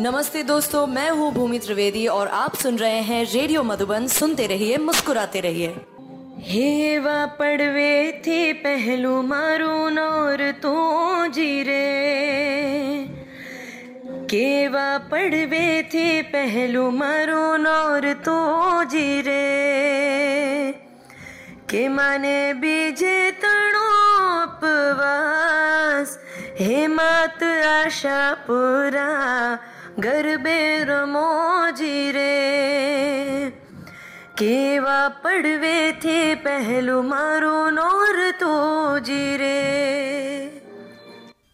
नमस्ते दोस्तों, मैं हूँ भूमि त्रिवेदी और आप सुन रहे हैं रेडियो मधुबन। सुनते रहिए, मुस्कुराते रहिए। हे हेवा पड़वे थे पहलू मारू नौर तो जीरे। केवा पड़वे थे पहलू मारू नौर तो जीरे। के माने बीजे तणो उपवास हे मात आशा पूरा। ગરબે રમો જીરે કેવા પડવે થે પહેલું મારું નોર તો જીરે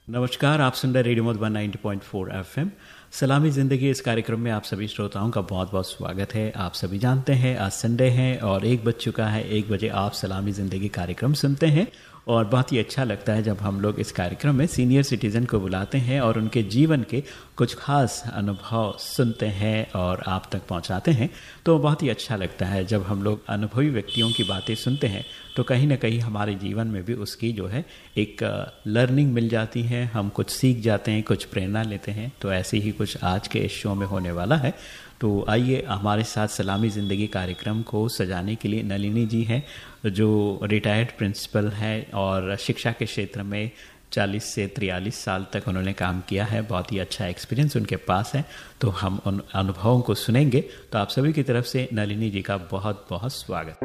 नमस्कार आप सुन रहे रेडियो मधुबन 90.4 एफएम सलामी ज़िंदगी इस कार्यक्रम में आप सभी श्रोताओं का बहुत बहुत स्वागत है आप सभी जानते हैं आज संडे है और एक बज चुका है एक बजे आप सलामी ज़िंदगी कार्यक्रम सुनते हैं और बहुत ही अच्छा लगता है जब हम लोग इस कार्यक्रम में सीनियर सिटीज़न को बुलाते हैं और उनके जीवन के कुछ खास अनुभव सुनते हैं और आप तक पहुंचाते हैं। तो बहुत ही अच्छा लगता है जब हम लोग अनुभवी व्यक्तियों की बातें सुनते हैं तो कहीं ना कहीं हमारे जीवन में भी उसकी जो है एक लर्निंग मिल जाती है। हम कुछ सीख जाते हैं, कुछ प्रेरणा लेते हैं। तो ऐसे ही कुछ आज के इस शो में होने वाला है। तो आइए हमारे साथ सलामी ज़िंदगी कार्यक्रम को सजाने के लिए नलिनी जी हैं, जो रिटायर्ड प्रिंसिपल हैं और शिक्षा के क्षेत्र में 40 से तिरयालीस साल तक उन्होंने काम किया है। बहुत ही अच्छा एक्सपीरियंस उनके पास है। तो हम उन अनुभवों को सुनेंगे। तो आप सभी की तरफ़ से नलिनी जी का बहुत बहुत स्वागत।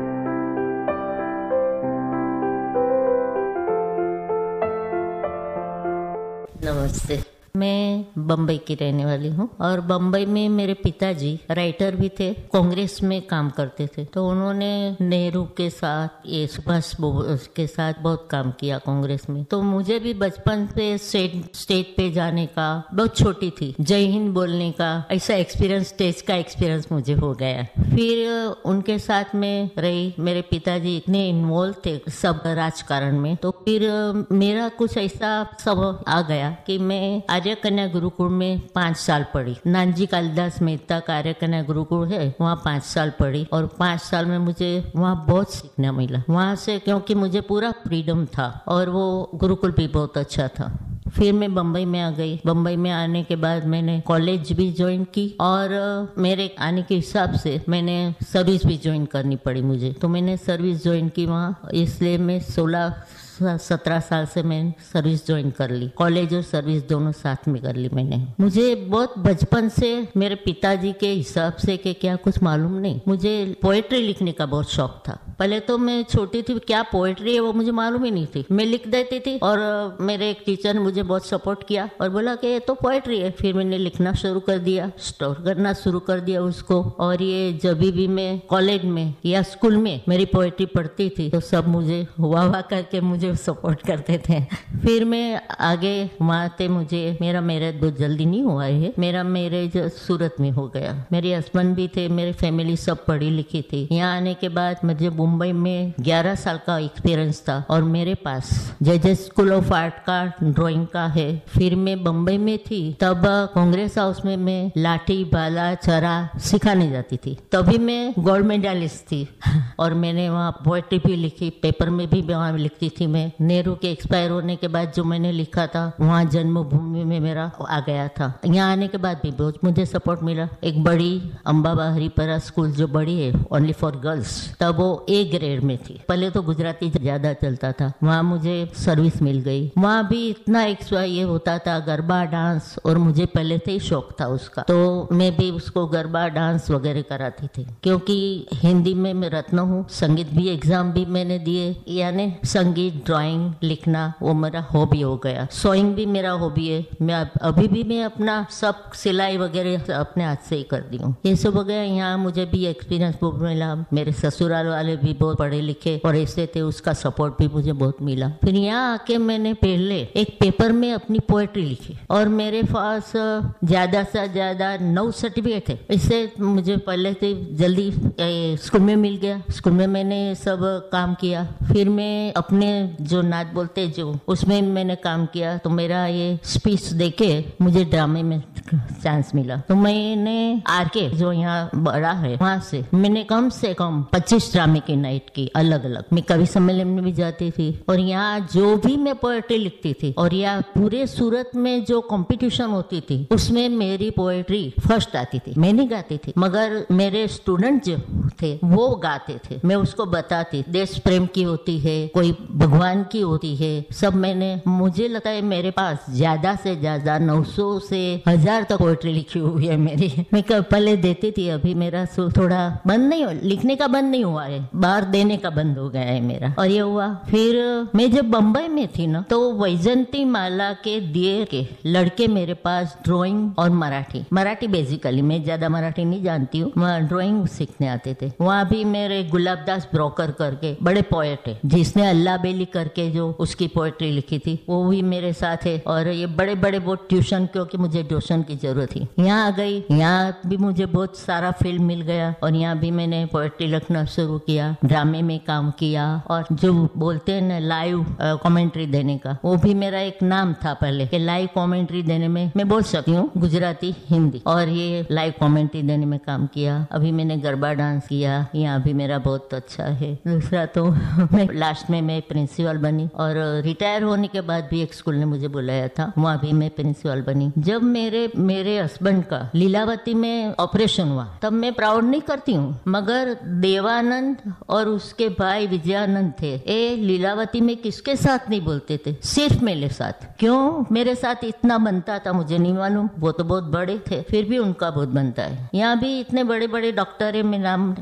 नमस्ते। मैं बम्बई की रहने वाली हूँ और बम्बई में मेरे पिताजी राइटर भी थे, कांग्रेस में काम करते थे। तो उन्होंने नेहरू के साथ ये सुभाष बोस के साथ बहुत काम किया कांग्रेस में। तो मुझे भी बचपन से स्टेज पे जाने का बहुत छोटी थी। जय हिंद बोलने का ऐसा एक्सपीरियंस स्टेज का एक्सपीरियंस मुझे हो गया। फिर उनके साथ में रही, मेरे पिताजी इतने इन्वॉल्व थे सब राजकारण में। तो फिर मेरा कुछ ऐसा सब आ गया कि मैं आर्य कन्या गुरुकुल में पाँच साल पढ़ी। नानजी कालिदास मेहता का आर्य कन्या गुरुकुल है, वहाँ पाँच साल पढ़ी और पाँच साल में मुझे वहाँ बहुत सीखना मिला। वहाँ से क्योंकि मुझे पूरा फ्रीडम था और वो गुरुकुल भी बहुत अच्छा था। फिर मैं बम्बई में आ गई। बम्बई में आने के बाद मैंने कॉलेज भी ज्वाइन की और मेरे आने के हिसाब से मैंने सर्विस भी ज्वाइन करनी पड़ी मुझे। तो मैंने सर्विस ज्वाइन की वहाँ, इसलिए मैं सोलह सत्रह साल से मैं सर्विस ज्वाइन कर ली। कॉलेज और सर्विस दोनों साथ में कर ली मैंने। मुझे बहुत बचपन से, मेरे पिताजी के हिसाब से कि क्या कुछ मालूम नहीं। मुझे पोएट्री लिखने का बहुत शौक था। पहले तो मैं छोटी थी, क्या पोएट्री है वो मुझे मालूम ही नहीं थी। मैं लिख देती थी और मेरे एक टीचर ने मुझे बहुत सपोर्ट किया और बोला कि ये तो पोएट्री है। फिर मैंने लिखना शुरू कर दिया स्टोर करना शुरू कर दिया उसको। और ये जब भी मैं कॉलेज में या स्कूल में मेरी पोएट्री पढ़ती थी तो सब मुझे हुआ हुआ करके मुझे मुझे सपोर्ट करते थे। फिर मैं आगे वहाँ मुझे, मेरा मैरिज बहुत जल्दी नहीं हुआ है मेरा मैरिज सूरत में हो गया। मेरे हस्बैंड भी थे, मेरी फैमिली सब पढ़ी लिखी थी। यहाँ आने के बाद मुझे मुंबई में 11 साल का एक्सपीरियंस था और मेरे पास जय स्कूल ऑफ़ आर्ट का ड्राइंग का है। फिर मैं बम्बई में थी, तब कांग्रेस हाउस में मैं लाठी, बाला, चरा सिखाने जाती थी। तभी मैं गोल्ड मेडलिस्ट थी। और मैंने वहाँ पोएट्री भी लिखी पेपर में भी वहाँ लिखती थी मैं। में नेहरू के एक्सपायर होने के बाद जो मैंने लिखा था, वहाँ जन्मभूमि में मेरा आ गया था। यहाँ आने के बाद भी बहुत मुझे सपोर्ट मिला। एक बड़ी अम्बाबा हरिपरा स्कूल जो बड़ी है ओनली फॉर गर्ल्स तब वो ए ग्रेड में थी। पहले तो गुजराती ज़्यादा चलता था। वहाँ मुझे सर्विस मिल गई। वहाँ भी इतना ये होता था, गरबा डांस और मुझे पहले से ही शौक था उसका। तो मैं भी उसको गरबा डांस वगैरह कराती थी। क्योंकि हिंदी में मैं रत्न हूँ, संगीत भी एग्ज़ाम भी मैंने दिए। यानी संगीत ड्राइंग लिखना वो मेरा हॉबी हो गया। सोइंग भी मेरा हॉबी है। मैं अभी भी मैं अपना सब सिलाई वगैरह अपने हाथ से ही कर दी हूँ। ये सब हो गया। यहाँ मुझे भी एक्सपीरियंस बहुत मिला। मेरे ससुराल वाले भी बहुत पढ़े लिखे और ऐसे थे, उसका सपोर्ट भी मुझे बहुत मिला। फिर यहाँ आके मैंने पहले एक पेपर में अपनी पोएट्री लिखी और मेरे पास ज़्यादा से ज़्यादा नौ सर्टिफिकेट थे। इससे मुझे पहले से जल्दी स्कूल में मिल गया। स्कूल में मैंने सब काम किया। फिर मैं अपने जो नाच बोलते, जो उसमें मैंने काम किया तो मेरा ये स्पीच देके मुझे ड्रामे में चांस मिला। तो मैंने आर के जो यहाँ बड़ा है, वहाँ से मैंने कम से कम पच्चीस ड्रामे की नाइट की अलग अलग मैं कवि सम्मेलन में भी जाती थी और यहाँ जो भी मैं पोएट्री लिखती थी और यहाँ पूरे सूरत में जो कंपटीशन होती थी, उसमें मेरी पोएट्री फ़र्स्ट आती थी। मैं नहीं गाती थी, मगर मेरे स्टूडेंट जो थे, वो गाते थे। मैं उसको बताती, देश प्रेम की होती है, कोई भगवान की होती है, सब मैंने, मुझे लगता है मेरे पास ज़्यादा से ज़्यादा 900 से हज़ार तक पोएट्री लिखी हुई है मेरी। मैं पहले देती थी, अभी मेरा थोड़ा बंद नहीं हो लिखने का बंद नहीं हुआ है। बाहर देने का बंद हो गया है मेरा। और ये हुआ, फिर मैं जब बम्बई में थी ना तो वैजंती माला के दिए के लड़के मेरे पास ड्राइंग और मराठी। मराठी बेसिकली मैं ज़्यादा मराठी नहीं जानती हूँ, वहाँ ड्राइंग सीखने आते थे। वहाँ भी मेरे गुलाब दास ब्रोकर करके, बड़े पोएट है, जिसने अल्लाह बेली करके जो उसकी पोएट्री लिखी थी, वो भी मेरे साथ है। और ये बड़े बड़े बहुत ट्यूशन क्योंकि मुझे ट्यूशन की ज़रूरत थी। यहाँ आ गई, यहाँ भी मुझे बहुत सारा फ़िल्म मिल गया और यहाँ भी मैंने पोएट्री लिखना शुरू किया, ड्रामे में काम किया और जो बोलते हैं ना लाइव कमेंट्री देने का, वो भी मेरा एक नाम था पहले कि लाइव कमेंट्री देने में मैं बोल सकती हूँ, गुजराती, हिंदी। और ये लाइव कमेंट्री देने में काम किया, अभी मैंने गरबा डांस किया, यहाँ भी मेरा बहुत अच्छा है। दूसरा तो मैं लास्ट में मैं प्रिंसिपल बनी और रिटायर होने के बाद भी एक स्कूल ने मुझे बुलाया था, वहाँ भी मैं प्रिंसिपल बनी। जब मेरे मेरे हस्बैंड का लीलावती में ऑपरेशन हुआ। तब मैं प्राउड नहीं करती हूँ। मगर देवानंद और उसके भाई विजयानंद थे। ए, लीलावती में किसके साथ नहीं बोलते थे? सिर्फ़ मेरे साथ। क्यों? मेरे साथ इतना बनता था, मुझे नहीं मालूम। वो तो बहुत बड़े थे, फिर भी उनका बहुत बनता है। यहाँ भी इतने बड़े बड़े डॉक्टर है, मैं नाम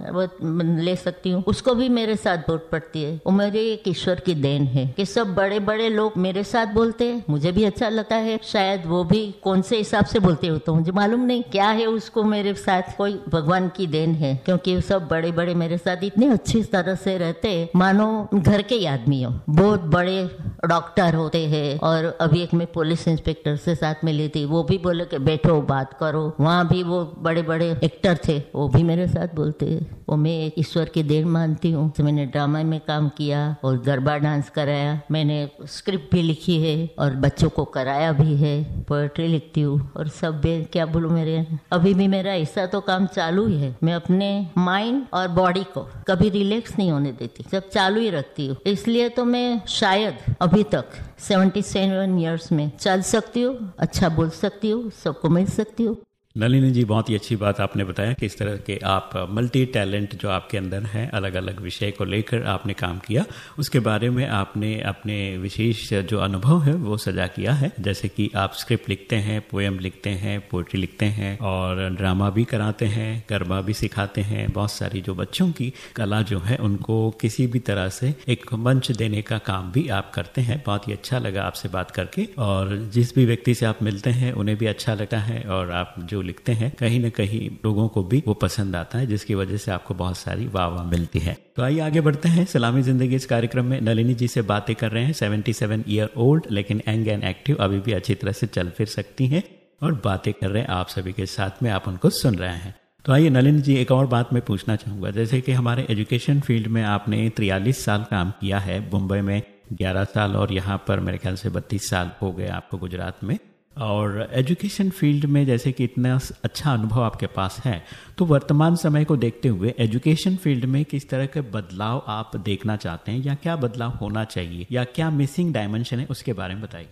ले सकती हूँ। उसको भी मेरे साथ वोट पड़ती है। वो मेरे एक ईश्वर की देन है कि सब बड़े बड़े लोग मेरे साथ बोलते हैं। मुझे भी अच्छा लगता है। शायद वो भी कौन से हिसाब से बोलते हो तो मुझे मालूम नहीं क्या है उसको मेरे साथ, कोई भगवान की देन है, क्योंकि सब बड़े बड़े मेरे साथ इतने अच्छी तरह से रहते मानो घर के आदमी हो। बहुत बड़े डॉक्टर होते हैं, और अभी एक मैं पुलिस इंस्पेक्टर से साथ मिली थी वो भी बोले कि बैठो, बात करो। वहाँ भी वो बड़े बड़े एक्टर थे, वो भी मेरे साथ बोलते वो मैं ईश्वर की देन मानती हूँ। तो मैंने ड्रामा में काम किया और गरबा डांस कराया, मैंने स्क्रिप्ट भी लिखी है और बच्चों को कराया भी है, पोएट्री लिखती हूँ और सब क्या बोलू मेरे? अभी भी मेरा ऐसा तो काम चालू ही है। मैं अपने माइंड और बॉडी को कभी रिलैक्स नहीं होने देती सब चालू ही रखती हूँ। इसलिए तो मैं शायद अभी तक सेवेंटी सेवन ईयर्स में चल सकती हूँ अच्छा बोल सकती हूँ, सबको मिल सकती हूँ। नलिनी जी, बहुत ही अच्छी बात आपने बताया कि इस तरह के आप मल्टी टैलेंट जो आपके अंदर है अलग अलग विषय को लेकर आपने काम किया। उसके बारे में आपने अपने विशेष जो अनुभव है, वो सजा किया है। जैसे कि आप स्क्रिप्ट लिखते हैं पोएम लिखते हैं पोइट्री लिखते हैं और ड्रामा भी कराते हैं गरबा भी सिखाते हैं। बहुत सारी जो बच्चों की कला जो है, उनको किसी भी तरह से एक मंच देने का काम भी आप करते हैं। बहुत ही अच्छा लगा आपसे बात करके और जिस भी व्यक्ति से आप मिलते हैं, उन्हें भी अच्छा लगता है और आप जो लिखते हैं, कहीं ना कहीं लोगों को भी वो पसंद आता है, जिसकी वजह से आपको बहुत सारी वाह वाह मिलती है। तो आइए आगे बढ़ते हैं। सलामी ज़िंदगी इस कार्यक्रम में नलिनी जी से बातें कर रहे हैं। सेवेंटी सेवन ईयर ओल्ड, लेकिन एंग एंड एक्टिव, अभी भी अच्छी तरह से चल फिर सकती हैं और बातें कर रहे हैं आप सभी के साथ में, आप उनको सुन रहे हैं। तो आइए नलिन जी, एक और बात मैं पूछना चाहूँगा। जैसे कि हमारे एजुकेशन फ़ील्ड में आपने तिरयालीस साल काम किया है, मुंबई में 11 साल और यहाँ पर मेरे ख्याल से बत्तीस साल हो गए आपको गुजरात में। और एजुकेशन फ़ील्ड में जैसे कि इतना अच्छा अनुभव आपके पास है तो वर्तमान समय को देखते हुए एजुकेशन फ़ील्ड में किस तरह के बदलाव आप देखना चाहते हैं या क्या बदलाव होना चाहिए या क्या मिसिंग डायमेंशन है, उसके बारे में बताइए।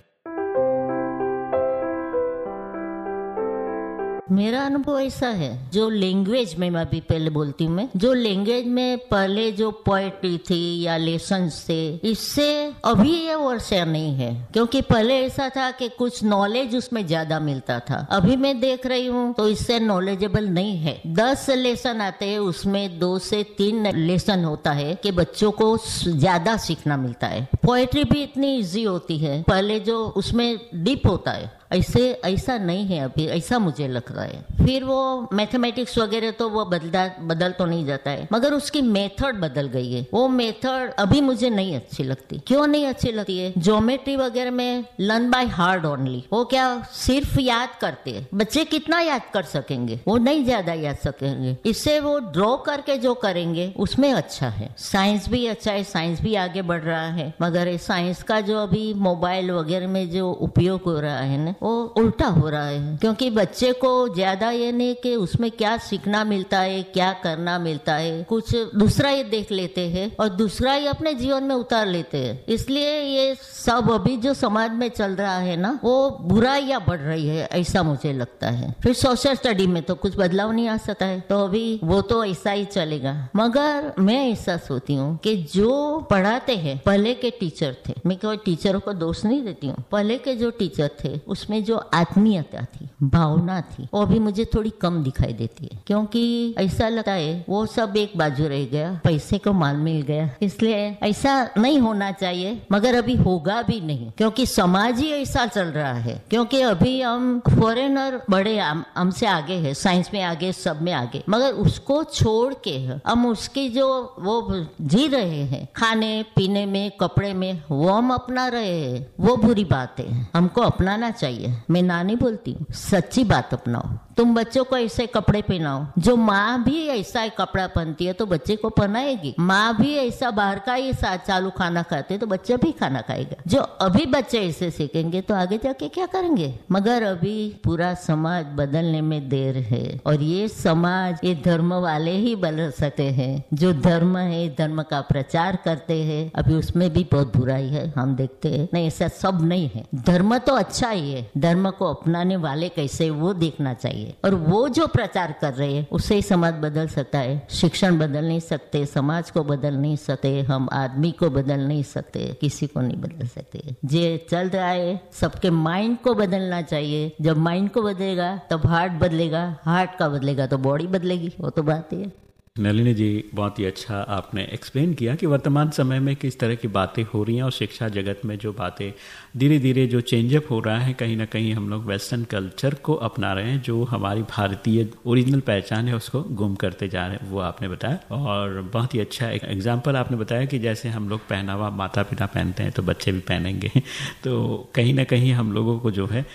मेरा अनुभव ऐसा है, जो लैंग्वेज में मैं अभी पहले बोलती हूँ मैं, जो लैंग्वेज में पहले जो पोएट्री थी या लेसन थे, इससे अभी ये वर्ष नहीं है। क्योंकि पहले ऐसा था कि कुछ नॉलेज उसमें ज़्यादा मिलता था। अभी मैं देख रही हूँ तो इससे नॉलेजेबल नहीं है। दस लेसन आते हैं, उसमें दो से तीन लेसन होता है कि बच्चों को ज़्यादा सीखना मिलता है। पोएट्री भी इतनी इजी होती है। पहले जो उसमें डीप होता है ऐसे, ऐसा नहीं है अभी, ऐसा मुझे लग रहा है। फिर वो मैथमेटिक्स वगैरह तो वो बदला, बदल तो नहीं जाता है, मगर उसकी मेथड बदल गई है। वो मेथड अभी मुझे नहीं अच्छी लगती। क्यों नहीं अच्छी लगती है? ज्योमेट्री वगैरह में लर्न बाय हार्ड ओनली वो क्या सिर्फ़ याद करते हैं? बच्चे कितना याद कर सकेंगे? वो नहीं ज़्यादा याद सकेंगे। इससे वो ड्रॉ करके जो करेंगे, उसमें अच्छा है। साइंस भी अच्छा है साइंस भी आगे बढ़ रहा है। मगर साइंस का जो अभी मोबाइल वगैरह में जो उपयोग हो रहा है ना वो उल्टा हो रहा है, क्योंकि बच्चे को ज़्यादा ये नहीं कि उसमें क्या सीखना मिलता है, क्या करना मिलता है। कुछ दूसरा ही देख लेते हैं और दूसरा ही अपने जीवन में उतार लेते हैं। इसलिए ये सब अभी जो समाज में चल रहा है ना, वो बुराइयाँ बढ़ रही है, ऐसा मुझे लगता है। फिर सोशल स्टडी में तो कुछ बदलाव नहीं आ सकता है तो अभी वो तो ऐसा ही चलेगा। मगर मैं ऐसा सोचती हूँ कि जो पढ़ाते हैं, पहले के टीचर थे, मैं कोई टीचरों को दोष नहीं देती हूँ। पहले के जो टीचर थे उसमें जो आत्मीयता थी, भावना थी, वो भी मुझे थोड़ी कम दिखाई देती है। क्योंकि ऐसा लगता है, वो सब एक बाजू रह गया, पैसे को माल मिल गया। इसलिए ऐसा नहीं होना चाहिए, मगर अभी होगा भी नहीं। क्योंकि समाज ही ऐसा चल रहा है। क्योंकि अभी हम फॉरेनर बड़े हमसे आगे है साइंस में आगे, सब में आगे। मगर उसको छोड़ के हम उसकी जो, वो जी रहे हैं, खाने, पीने में, कपड़े में, वो हम अपना रहे हैं। वो बुरी बात है। हमको अपनाना चाहिए। मैं ना नहीं बोलती हूँ सच्ची बात अपनाओ। तुम बच्चों को ऐसे कपड़े पहनाओ। जो माँ भी ऐसा ही कपड़ा पहनती है तो बच्चे को पहनाएगी। माँ भी ऐसा बाहर का ही चालू खाना खाते है तो बच्चा भी खाना खाएगा। जो अभी बच्चे ऐसे सीखेंगे तो आगे जाके क्या करेंगे? मगर अभी पूरा समाज बदलने में देर है, और ये समाज, ये धर्म वाले ही बदल सकते हैं। जो धर्म है, धर्म का प्रचार करते हैं, अभी उसमें भी बहुत बुराई है, हम देखते हैं। नहीं, ऐसा सब नहीं है। धर्म तो अच्छा ही है। धर्म को अपनाने वाले कैसे वो देखना चाहिए। चाहिए और वो जो प्रचार कर रहे हैं उससे ही समाज बदल सकता है। शिक्षण बदल नहीं सकते, समाज को बदल नहीं सकते, हम आदमी को बदल नहीं सकते, किसी को नहीं बदल सकते। जे चल रहा है, सबके माइंड को बदलना चाहिए। जब माइंड को बदलेगा, तब हार्ट बदलेगा। हार्ट का बदलेगा तो बॉडी बदलेगी। वो तो बात ही है। नलिनी जी, बहुत ही अच्छा आपने एक्सप्लेन किया कि वर्तमान समय में किस तरह की बातें हो रही हैं और शिक्षा जगत में जो बातें धीरे धीरे जो चेंजअप हो रहा है, कहीं ना कहीं हम लोग वेस्टर्न कल्चर को अपना रहे हैं, जो हमारी भारतीय ओरिजिनल पहचान है, उसको गुम करते जा रहे हैं, वो आपने बताया। और बहुत ही अच्छा एक एग्ज़ाम्पल आपने बताया कि जैसे हम लोग पहनावा माता पिता पहनते हैं तो बच्चे भी पहनेंगे। तो कहीं ना कहीं हम लोगों को जो है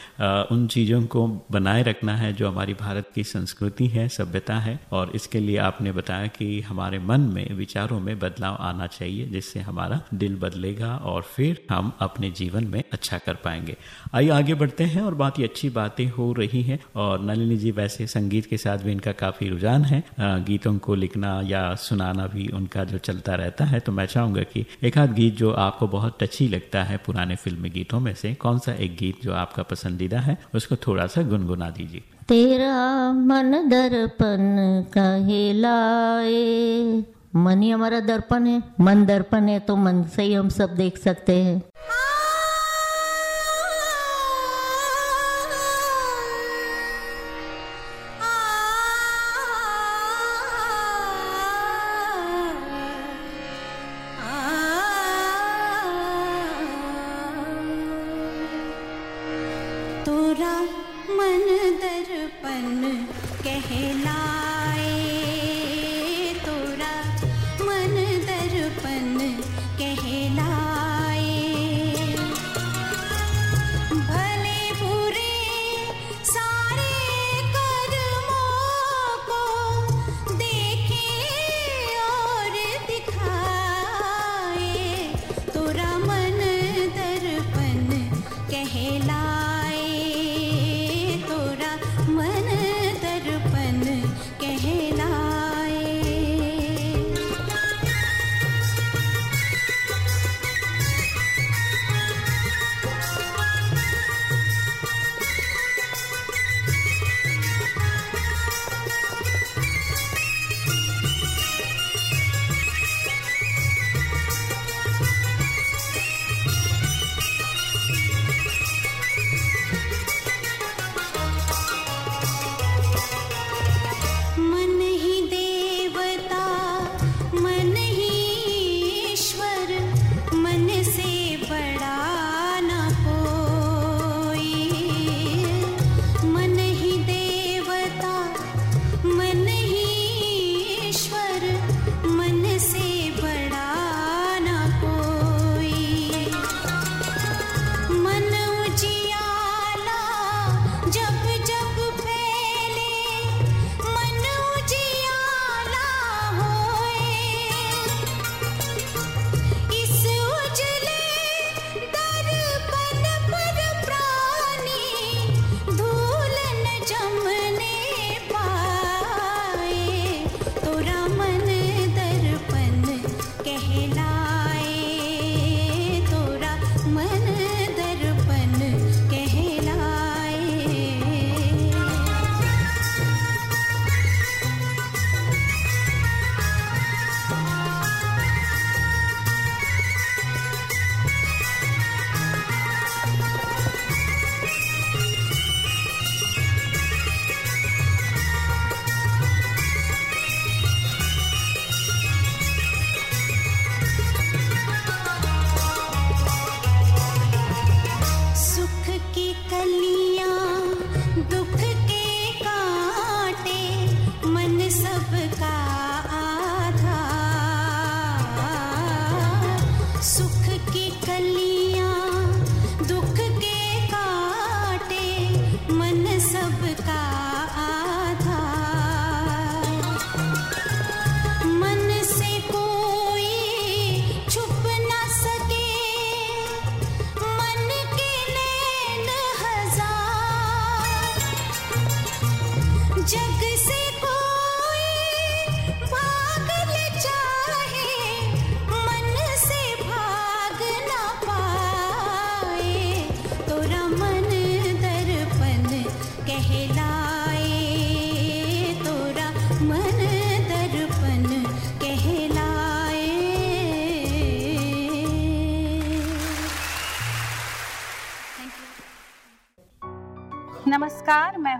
उन चीज़ों को बनाए रखना है, जो हमारी भारत की संस्कृति है, सभ्यता है। और इसके लिए आपने बताया कि हमारे मन में, विचारों में बदलाव आना चाहिए, जिससे हमारा दिल बदलेगा और फिर हम अपने जीवन में अच्छा कर पाएँगे। आइए आगे बढ़ते हैं और बहुत ही अच्छी बातें हो रही हैं और नलिनी जी वैसे संगीत के साथ भी इनका काफ़ी रुझान है। गीतों को लिखना या सुनाना भी उनका जो चलता रहता है तो मैं चाहूँगा कि एक आध गीत जो आपको बहुत टची लगता है पुराने फिल्मी गीतों में से कौन सा एक गीत जो आपका पसंदीदा है उसको थोड़ा सा गुनगुना दीजिए। तेरा मन दर्पण कहलाए मन ही हमारा दर्पण है मन दर्पण है तो मन से ही हम सब देख सकते हैं।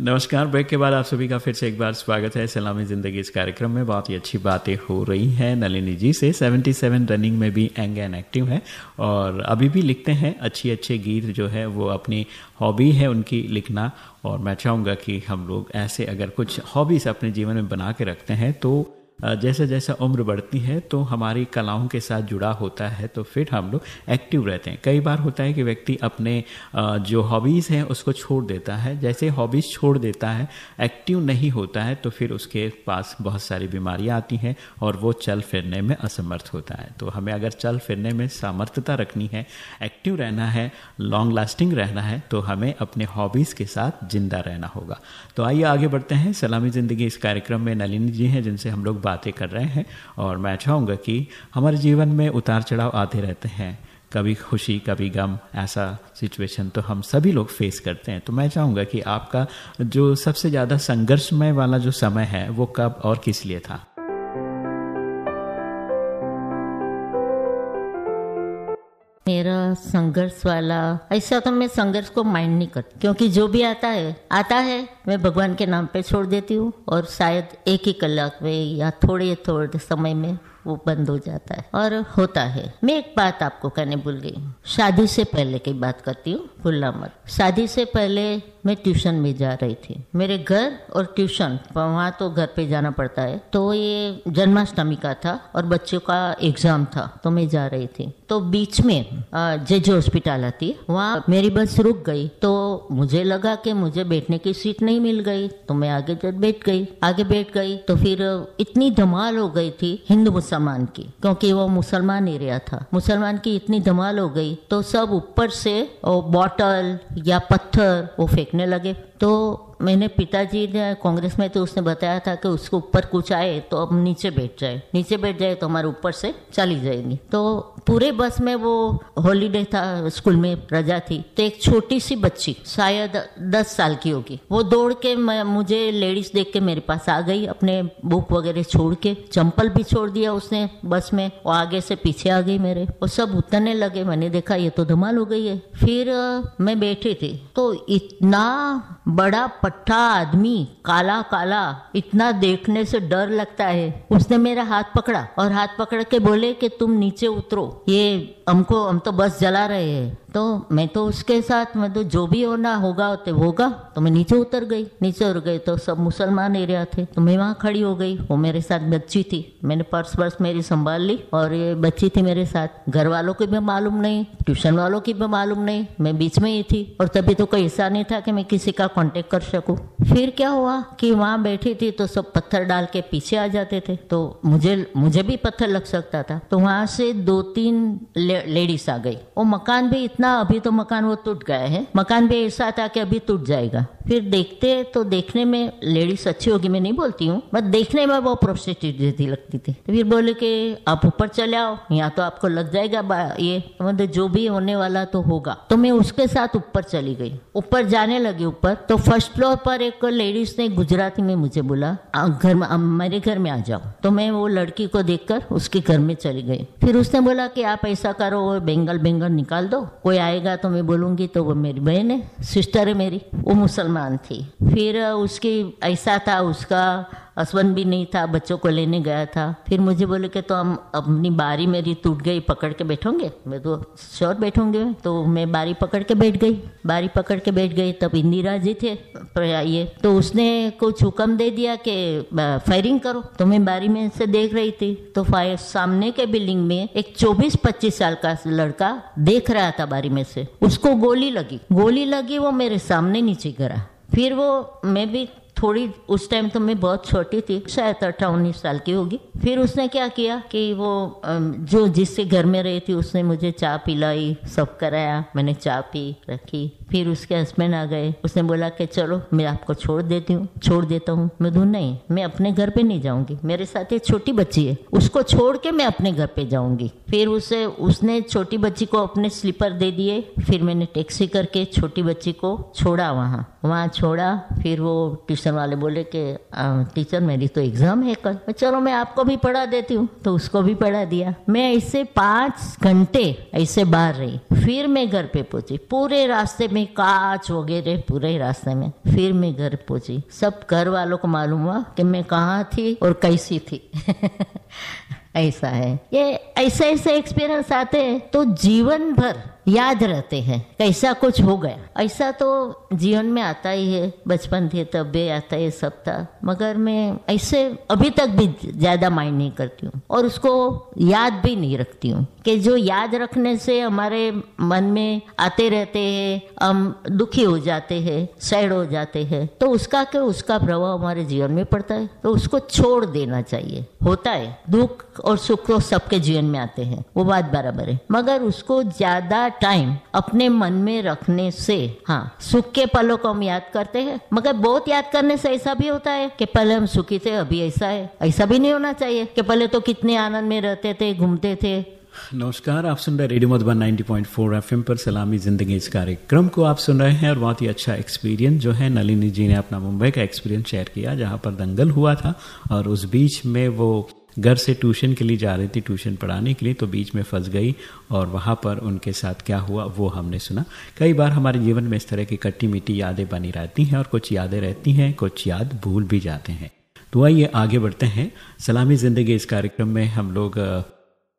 नमस्कार, ब्रेक के बाद आप सभी का फिर से एक बार स्वागत है सलामी ज़िंदगी इस कार्यक्रम में। बहुत ही अच्छी बातें हो रही हैं। नलिनी जी से 77 रनिंग में भी एंग एंड एक्टिव है और अभी भी लिखते हैं। अच्छी अच्छे गीत जो है, वो अपनी हॉबी है उनकी लिखना और मैं चाहूँगा कि हम लोग ऐसे अगर कुछ हॉबीज़ अपने जीवन में बना के रखते हैं तो जैसे जैसे उम्र बढ़ती है तो हमारी कलाओं के साथ जुड़ा होता है तो फिर हम लोग एक्टिव रहते हैं। कई बार होता है कि व्यक्ति अपने जो हॉबीज़ हैं उसको छोड़ देता है। जैसे हॉबीज़ छोड़ देता है एक्टिव नहीं होता है तो फिर उसके पास बहुत सारी बीमारियाँ आती हैं और वो चल फिरने में असमर्थ होता है। तो हमें अगर चल फिरने में सामर्थ्यता रखनी है एक्टिव रहना है लॉन्ग लास्टिंग रहना है तो हमें अपने हॉबीज़ के साथ ज़िंदा रहना होगा। तो आइए आगे बढ़ते हैं। सलामी ज़िंदगी इस कार्यक्रम में नलिनी जी हैं, जिनसे हम लोग बातें कर रहे हैं और मैं चाहूँगा कि हमारे जीवन में उतार चढ़ाव आते रहते हैं। कभी खुशी, कभी गम, ऐसा सिचुएशन तो हम सभी लोग फेस करते हैं। तो मैं चाहूँगा कि आपका जो सबसे ज़्यादा संघर्षमय वाला जो समय है, वो कब और किस लिए था? संघर्ष वाला, ऐसा तो मैं संघर्ष को माइंड नहीं करती, क्योंकि जो भी आता है आता है, मैं भगवान के नाम पे छोड़ देती हूँ, और शायद एक ही कलाक में या थोड़े थोड़े समय में वो बंद हो जाता है और होता है। मैं एक बात आपको कहने भूल गई। शादी से पहले की बात करती हूँ, भूलना मत। शादी से पहले मैं ट्यूशन में जा रही थी। मेरे घर और ट्यूशन, वहाँ तो घर पे जाना पड़ता है। तो ये जन्माष्टमी का था और बच्चों का एग्ज़ाम था तो मैं जा रही थी। तो बीच में जे जे हॉस्पिटल आती, वहाँ मेरी बस रुक गई। तो मुझे लगा कि मुझे बैठने की सीट नहीं मिल गई तो मैं आगे बैठ गई। आगे बैठ गई तो फिर इतनी धमाल हो गई थी, हिंदू मुसलमान की, क्योंकि वो मुसलमान एरिया था। मुसलमान की इतनी धमाल हो गई तो सब ऊपर से वो बॉटल या पत्थर वो फेंकने लगे। तो मैंने पिताजी ने, कांग्रेस में तो उसने बताया था कि उसको ऊपर कुछ आए तो अब नीचे बैठ जाए। नीचे बैठ जाए तो हमारे ऊपर से चली जाएँगी। तो पूरे बस में वो हॉलीडे था स्कूल में रजा थी। तो एक छोटी सी बच्ची, शायद दस साल की होगी। वो दौड़ के मुझे लेडीज़ देख के मेरे पास आ गई, अपने बुक वगैरह छोड़ के। चंपल भी छोड़ दिया उसने बस में, वो आगे से पीछे आ गई मेरे। वो सब उतरने लगे, मैंने देखा, ये तो धमाल हो गई है। फिर मैं बैठी थी तो इतना बड़ा पट्टा आदमी, काला काला, इतना देखने से डर लगता है। उसने मेरा हाथ पकड़ा और हाथ पकड़ के बोले कि तुम नीचे उतरो। ये हमको, हम तो बस जला रहे हैं। तो मैं तो उसके साथ, मैं तो जो भी होना होगा तो होगा तो मैं नीचे उतर गई, नीचे उतर गई तो सब मुसलमान एरिया थे तो मैं वहाँ खड़ी हो गई, वो मेरे साथ बच्ची थी, मैंने पर्स वर्स मेरी संभाल ली, और ये बच्ची थी मेरे साथ। घर वालों की भी मालूम नहीं, ट्यूशन वालों की भी मालूम नहीं, मैं बीच में ही थी, और तभी तो कोई ऐसा नहीं था कि मैं किसी का कॉन्टेक्ट कर सकूँ। फिर क्या हुआ कि वहाँ बैठी थी तो सब पत्थर डाल के पीछे आ जाते थे तो मुझे मुझे भी पत्थर लग सकता था। तो वहाँ से दो तीन लेडीज़ आ गई। वो मकान भी इतना अभी तो मकान वो टूट गया है। मकान भी ऐसा था कि अभी टूट जाएगा। फिर देखते तो देखने में लेडीज़ अच्छी होगी, मैं नहीं बोलती हूँ, बट देखने में वो प्रोस्टिट्यूट जैसी लगती थी। तो फिर बोले कि आप ऊपर चले आओ, यहाँ तो आपको लग जाएगा ये। मतलब जो भी होने वाला तो होगा। तो मैं उसके साथ ऊपर चली गई। ऊपर जाने लगी ऊपर। तो फ़र्स्ट फ्लोर पर एक लेडीज़ ने गुजराती में मुझे बोला घर में मेरे घर में आ जाओ। तो मैं वो लड़की को देखकर उसके घर में चली गई। फिर उसने बोला कि आप ऐसा करो, वो बेंगल बेंगल निकाल दो, कोई आएगा तो मैं बोलूँगी तो वो मेरी बहन है सिस्टर है मेरी, वो मुसलमान थी। फिर उसकी, ऐसा था उसका हस्बैंड भी नहीं था, बच्चों को लेने गया था। फिर मुझे बोले कि तो हम अपनी बारी मेरी टूट गई, पकड़ के बैठोगे? मैं तो श्योर बैठूँगे तो मैं बारी पकड़ के बैठ गई। बारी पकड़ के बैठ गई, तब इंदिरा जी थे ये तो उसने कुछ हुक्म दे दिया कि फायरिंग करो। तो मैं बारी में से देख रही थी। तो फायर सामने के बिल्डिंग में एक 24-25 साल का लड़का देख रहा था बारी में से। उसको गोली लगी। गोली लगी, वो मेरे सामने नीचे गिरा। फिर वो, मैं भी थोड़ी, उस टाइम तो मैं बहुत छोटी थी, शायद अठारह उन्नीस साल की होगी। फिर उसने क्या किया कि वो जो जिससे घर में रही थी, उसने मुझे चाय पिलाई, सब कराया, मैंने चाय पी, रखी। फिर उसके हस्बैंड आ गए। उसने बोला कि चलो, मैं आपको छोड़ देती हूँ, छोड़ देता हूँ। मैं दू नहीं, मैं अपने घर पे नहीं जाऊँगी। मेरे साथ एक छोटी बच्ची है। उसको छोड़ के मैं अपने घर पे जाऊँगी। फिर उसे, उसने छोटी बच्ची को अपने स्लीपर दे दिए। फिर मैंने टैक्सी करके छोटी बच्ची को छोड़ा वहाँ। वहाँ छोड़ा। फिर वो ट्यूशन वाले बोले कि टीचर मेरी तो एग्ज़ाम है कल। चलो, मैं आपको भी पढ़ा देती हूँ। तो उसको भी पढ़ा दिया। मैं ऐसे पाँच घंटे ऐसे बाहर रही। फिर मैं घर पे पहुँची। पूरे रास्ते में कांच वगैरह पूरे रास्ते में। फिर मैं घर पहुँची। सब घर वालों को मालूम हुआ कि मैं कहाँ थी और कैसी थी। ऐसा है। ये ऐसे ऐसे एक्सपीरियंस आते हैं। तो जीवन भर याद रहते हैं, कैसा कुछ हो गया। ऐसा तो जीवन में आता ही है, बचपन थे तब भी आता है, सब था। मगर मैं ऐसे अभी तक भी ज़्यादा माइंड नहीं करती हूँ और उसको याद भी नहीं रखती हूँ कि जो याद रखने से हमारे मन में आते रहते हैं, हम दुखी हो जाते हैं, सैड हो जाते हैं तो उसका क्या, उसका प्रभाव हमारे जीवन में पड़ता है। तो उसको छोड़ देना चाहिए। होता है, दुख और सुख तो सबके जीवन में आते हैं, वो बात बराबर है। मगर उसको ज़्यादा टाइम अपने मन में रखने से हाँ सुख के पलों को हम याद करते हैं। मगर बहुत याद करने से ऐसा भी होता है कि पहले हम सुखी थे, अभी ऐसा है। ऐसा भी नहीं होना चाहिए कि पहले तो कितने आनंद में रहते थे, घूमते थे। नमस्कार, आप सुन रहे रेडियो मधुबन 90.4 एफएम पर सलामी ज़िंदगी इस कार्यक्रम को। आप सुन रहे हैं और बहुत ही अच्छा एक्सपीरियंस जो है, नलिनी जी ने अपना मुंबई का एक्सपीरियंस शेयर किया, जहाँ पर दंगल हुआ था और उस बीच में वो घर से ट्यूशन के लिए जा रही थी, ट्यूशन पढ़ाने के लिए तो बीच में फंस गई और वहाँ पर उनके साथ क्या हुआ, वो हमने सुना। कई बार हमारे जीवन में इस तरह की कट्टी मिट्टी यादें बनी रहती हैं और कुछ यादें रहती हैं, कुछ याद भूल भी जाते हैं। तो आइए आगे बढ़ते हैं। सलामी ज़िंदगी इस कार्यक्रम में हम लोग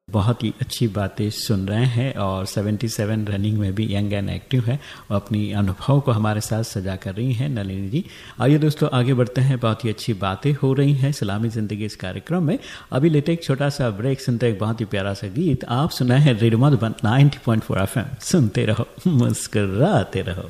बहुत ही अच्छी बातें सुन रहे हैं और 77 रनिंग में भी यंग एंड एक्टिव है और अपनी अनुभव को हमारे साथ सजा कर रही हैं नलिनी जी। आइए दोस्तों, आगे बढ़ते हैं। बहुत ही अच्छी बातें हो रही हैं सलामी ज़िंदगी इस कार्यक्रम में। अभी लेते एक छोटा सा ब्रेक, सुनते एक बहुत ही प्यारा सा गीत। आप सुना है मधुबन नाइनटी पॉइंट सुनते रहो, मुस्कराते रहो।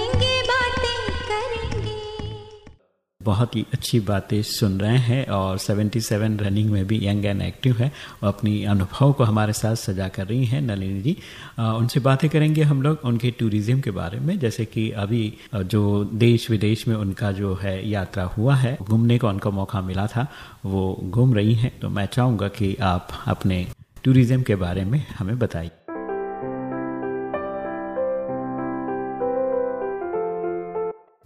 बहुत ही अच्छी बातें सुन रहे हैं और 77 रनिंग में भी यंग एंड एक्टिव है और अपनी अनुभव को हमारे साथ सजा कर रही हैं नलिनी जी। उनसे बातें करेंगे हम लोग उनके टूरिज़्म के बारे में। जैसे कि अभी जो देश विदेश में उनका जो है यात्रा हुआ है, घूमने का उनका मौका मिला था, वो घूम रही हैं। तो मैं चाहूँगा कि आप अपने टूरिज़्म के बारे में हमें बताइए।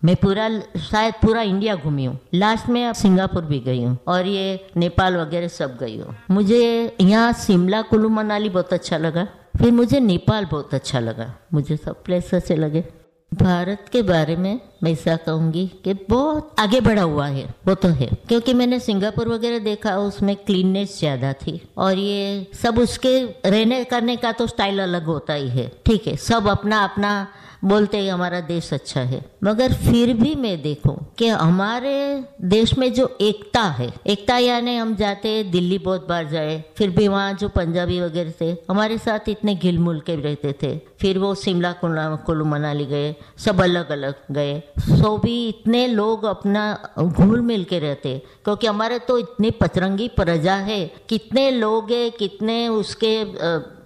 मैं पूरा, शायद पूरा इंडिया घूमी हूँ। लास्ट में अब सिंगापुर भी गई हूँ और ये नेपाल वगैरह सब गई हूँ। मुझे यहाँ शिमला, कुल्लू, मनाली बहुत अच्छा लगा। फिर मुझे नेपाल बहुत अच्छा लगा। मुझे सब प्लेस अच्छे लगे। भारत के बारे में मैं ऐसा कहूँगी कि बहुत आगे बढ़ा हुआ है। वो तो है। क्योंकि मैंने सिंगापुर वगैरह देखा, उसमें क्लीननेस ज़्यादा थी। और ये सब उसके रहने करने का तो स्टाइल अलग होता ही है। ठीक है, सब अपना अपना बोलते हैं हमारा देश अच्छा है। मगर फिर भी मैं देखूँ कि हमारे देश में जो एकता है, एकता यानी हम जाते, दिल्ली बहुत बार जाए, फिर भी वहाँ जो पंजाबी वगैरह थे, हमारे साथ इतने घिल मुल के रहते थे। फिर वो शिमला कुल्लू मनाली गए, सब अलग अलग गए। सो भी इतने लोग अपना घुल मिल के रहते, क्योंकि हमारे तो इतनी पतरंगी प्रजा है। कितने लोग है, कितने उसके